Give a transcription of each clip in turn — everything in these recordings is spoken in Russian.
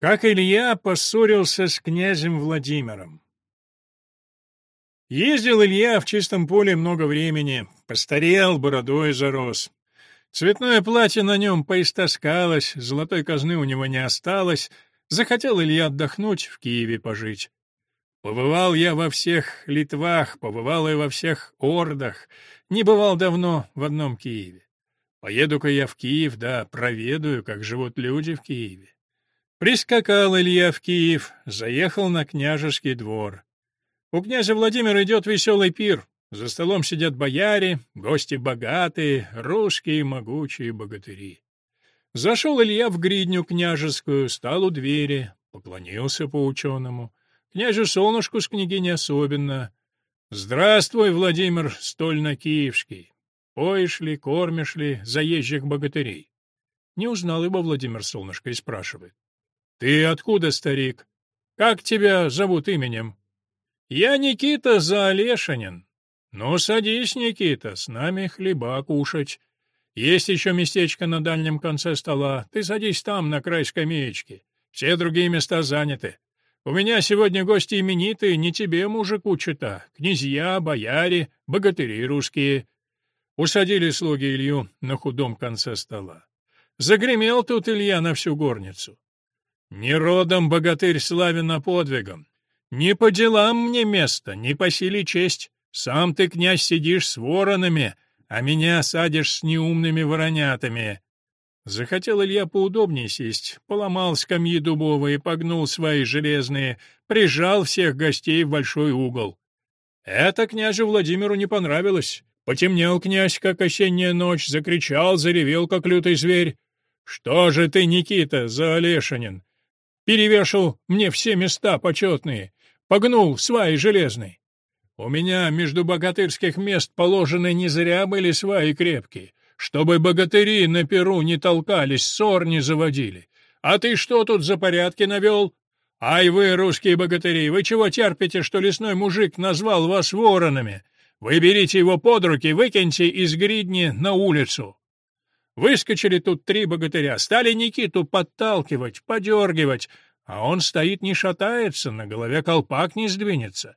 Как Илья поссорился с князем Владимиром. Ездил Илья в чистом поле много времени, постарел, бородой зарос. Цветное платье на нем поистаскалось, золотой казны у него не осталось. Захотел Илья отдохнуть, в Киеве пожить. Побывал я во всех Литвах, побывал и во всех Ордах. Не бывал давно в одном Киеве. Поеду-ка я в Киев, да, проведаю, как живут люди в Киеве. Прискакал Илья в Киев, заехал на княжеский двор. У князя Владимира идет веселый пир. За столом сидят бояре, гости богатые, русские могучие богатыри. Зашел Илья в гридню княжескую, стал у двери, поклонился по-ученому. Княже солнышку с княгиней особенно. «Здравствуй, Владимир, столь на Киевский. Поешь ли, кормишь ли заезжих богатырей?» Не узнал его Владимир солнышко и спрашивает. «Ты откуда, старик? Как тебя зовут именем?» «Я Никита Заолешинин». «Ну, садись, Никита, с нами хлеба кушать. Есть еще местечко на дальнем конце стола. Ты садись там, на край скамеечки. Все другие места заняты. У меня сегодня гости именитые, не тебе, мужику, чита. Князья, бояре, богатыри русские». Усадили слуги Илью на худом конце стола. Загремел тут Илья на всю горницу. Не родом богатырь славен на подвигом. Не по делам мне место, не по силе честь. Сам ты, князь, сидишь с воронами, а меня садишь с неумными воронятами». Захотел Илья поудобнее сесть, поломал скамьи дубовые, погнул свои железные, прижал всех гостей в большой угол. Это княже Владимиру не понравилось. Потемнел князь, как осенняя ночь, закричал, заревел, как лютый зверь. «Что же ты, Никита, за Олешинин? Перевешил мне все места почетные, погнул сваи железные. У меня между богатырских мест положены не зря были сваи крепкие, чтобы богатыри на перу не толкались, ссор не заводили. А ты что тут за порядки навел? Ай вы, русские богатыри, вы чего терпите, что лесной мужик назвал вас воронами? Вы берите его под руки, выкиньте из гридни на улицу. Выскочили тут три богатыря, стали Никиту подталкивать, подергивать, а он стоит не шатается, на голове колпак не сдвинется.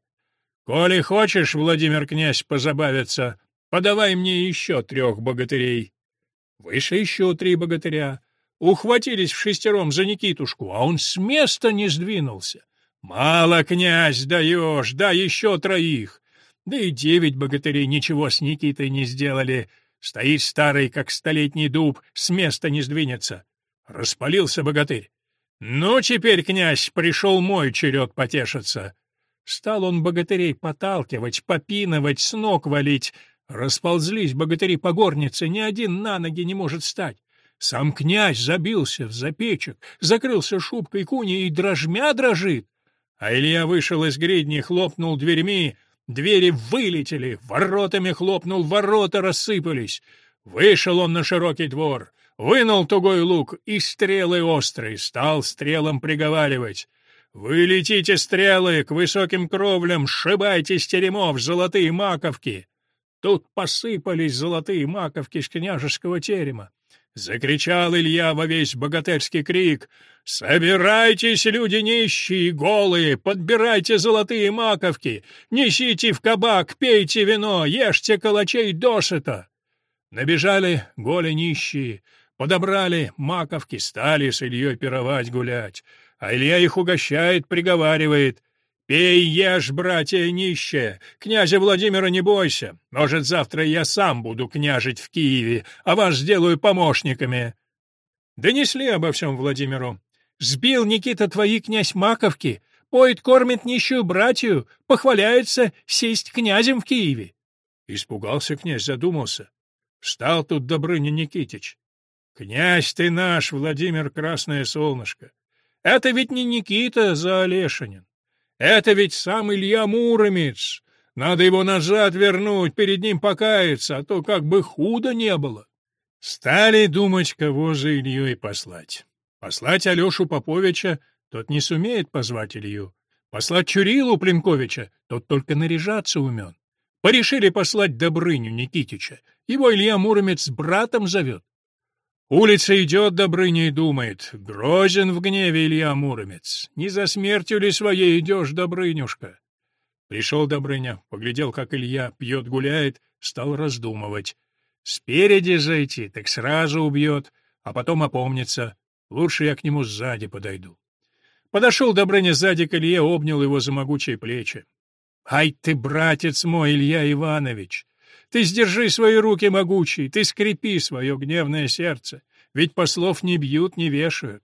«Коли хочешь, Владимир князь, позабавиться, подавай мне еще трех богатырей». Выше еще три богатыря. Ухватились в шестером за Никитушку, а он с места не сдвинулся. «Мало, князь, даешь, да еще троих!» Да и девять богатырей ничего с Никитой не сделали — Стоит старый, как столетний дуб, с места не сдвинется. Распалился богатырь. «Ну, теперь, князь, пришел мой черед потешиться!» Стал он богатырей поталкивать, попинывать, с ног валить. Расползлись богатыри по горнице, ни один на ноги не может стать. Сам князь забился в запечек, закрылся шубкой куни и дрожмя дрожит. А Илья вышел из гридни, хлопнул дверьми, Двери вылетели, воротами хлопнул, ворота рассыпались. Вышел он на широкий двор, вынул тугой лук и стрелы острые, стал стрелам приговаривать. «Вы летите, стрелы, к высоким кровлям, сшибайте с теремов золотые маковки!» Тут посыпались золотые маковки с княжеского терема. Закричал Илья во весь богатырский крик. «Собирайтесь, люди нищие, голые, подбирайте золотые маковки, несите в кабак, пейте вино, ешьте калачей досыта!» Набежали голе нищие, подобрали маковки, стали с Ильей пировать гулять. А Илья их угощает, приговаривает — Пей, ешь, братья, нищие. Князя Владимира не бойся. Может, завтра я сам буду княжить в Киеве, а вас сделаю помощниками. Донесли обо всем Владимиру. Сбил Никита твои князь Маковки, поет, кормит нищую братью, похваляется сесть князем в Киеве. Испугался князь, задумался. Встал тут Добрыня Никитич. «Князь ты наш, Владимир Красное Солнышко! Это ведь не Никита за Олешинин. Это ведь сам Илья Муромец. Надо его назад вернуть, перед ним покаяться, а то как бы худо не было. Стали думать, кого за Ильей послать. Послать Алешу Поповича, тот не сумеет позвать Илью. Послать Чурилу Племковича, тот только наряжаться умен. Порешили послать Добрыню Никитича. Его Илья Муромец с братом зовет. Улицей идет Добрыня и думает, грозен в гневе Илья Муромец. Не за смертью ли своей идешь, Добрынюшка? Пришел Добрыня, поглядел, как Илья пьет, гуляет, стал раздумывать. Спереди зайти, так сразу убьет, а потом опомнится. Лучше я к нему сзади подойду. Подошел Добрыня сзади к Илье, обнял его за могучие плечи. «Ай ты, братец мой, Илья Иванович! Ты сдержи свои руки, могучий, ты скрепи свое гневное сердце, ведь послов не бьют, не вешают.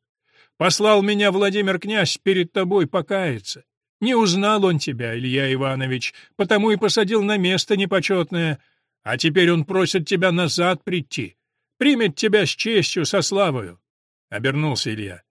Послал меня Владимир князь перед тобой покаяться. Не узнал он тебя, Илья Иванович, потому и посадил на место непочетное. А теперь он просит тебя назад прийти. Примет тебя с честью, со славою. Обернулся Илья.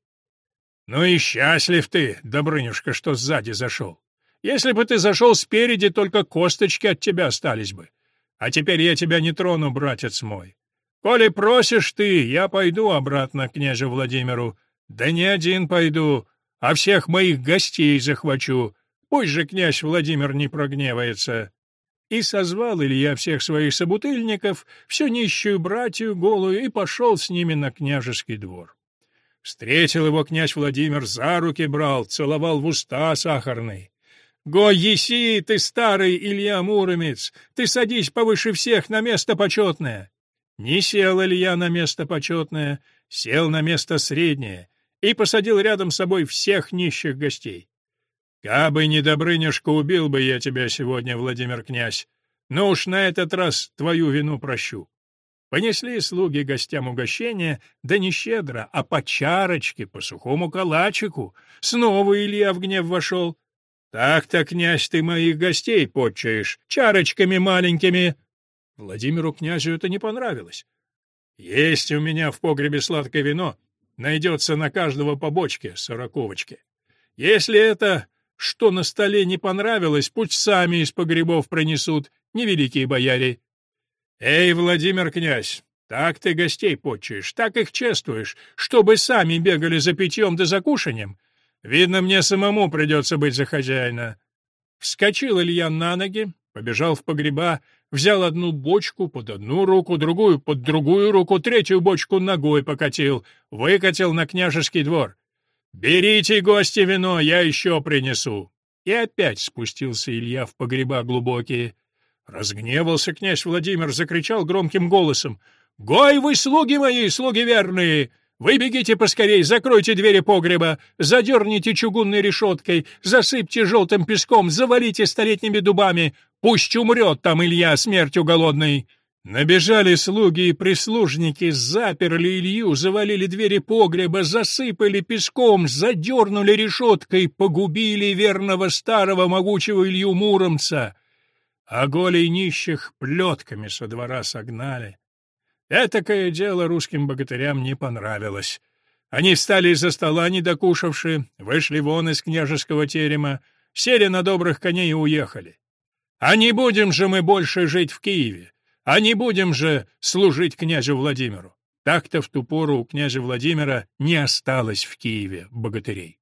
Ну и счастлив ты, Добрынюшка, что сзади зашел. Если бы ты зашел спереди, только косточки от тебя остались бы. А теперь я тебя не трону, братец мой. Коли просишь ты, я пойду обратно к княже Владимиру. Да не один пойду, а всех моих гостей захвачу. Пусть же князь Владимир не прогневается. И созвал Илья всех своих собутыльников, всю нищую братью голую, и пошел с ними на княжеский двор. Встретил его князь Владимир, за руки брал, целовал в уста сахарный. Го еси ты, старый Илья Муромец, ты садись повыше всех на место почетное. Не сел Илья на место почетное, сел на место среднее и посадил рядом с собой всех нищих гостей. Кабы не Добрынюшка, убил бы я тебя сегодня, Владимир князь. Но уж на этот раз твою вину прощу. Понесли слуги гостям угощение, да не щедро, а по чарочке, по сухому калачику. Снова Илья в гнев вошел. Так-то, князь ты моих гостей подчаешь, чарочками маленькими. Владимиру князю это не понравилось. Есть у меня в погребе сладкое вино. Найдется на каждого по бочке, сороковочки. Если это, что на столе не понравилось, пусть сами из погребов пронесут, невеликие бояре. Эй, Владимир князь, так ты гостей подчаешь, так их чествуешь, чтобы сами бегали за питьем да за кушанием, Видно, мне самому придется быть за хозяина. Вскочил Илья на ноги, побежал в погреба, взял одну бочку под одну руку, другую под другую руку, третью бочку ногой покатил, выкатил на княжеский двор. «Берите, гости, вино, я еще принесу!» И опять спустился Илья в погреба глубокие. Разгневался князь Владимир, закричал громким голосом. «Гой вы, слуги мои, слуги верные! Выбегите поскорей, закройте двери погреба, задерните чугунной решеткой, засыпьте желтым песком, завалите столетними дубами. Пусть умрет там Илья смертью голодной. Набежали слуги и прислужники, заперли Илью, завалили двери погреба, засыпали песком, задернули решеткой, погубили верного старого могучего Илью Муромца. А голей нищих плетками со двора согнали. Этакое дело русским богатырям не понравилось. Они встали из-за стола, недокушавши, вышли вон из княжеского терема, сели на добрых коней и уехали. А не будем же мы больше жить в Киеве, а не будем же служить князю Владимиру. Так-то в ту пору у князя Владимира не осталось в Киеве богатырей.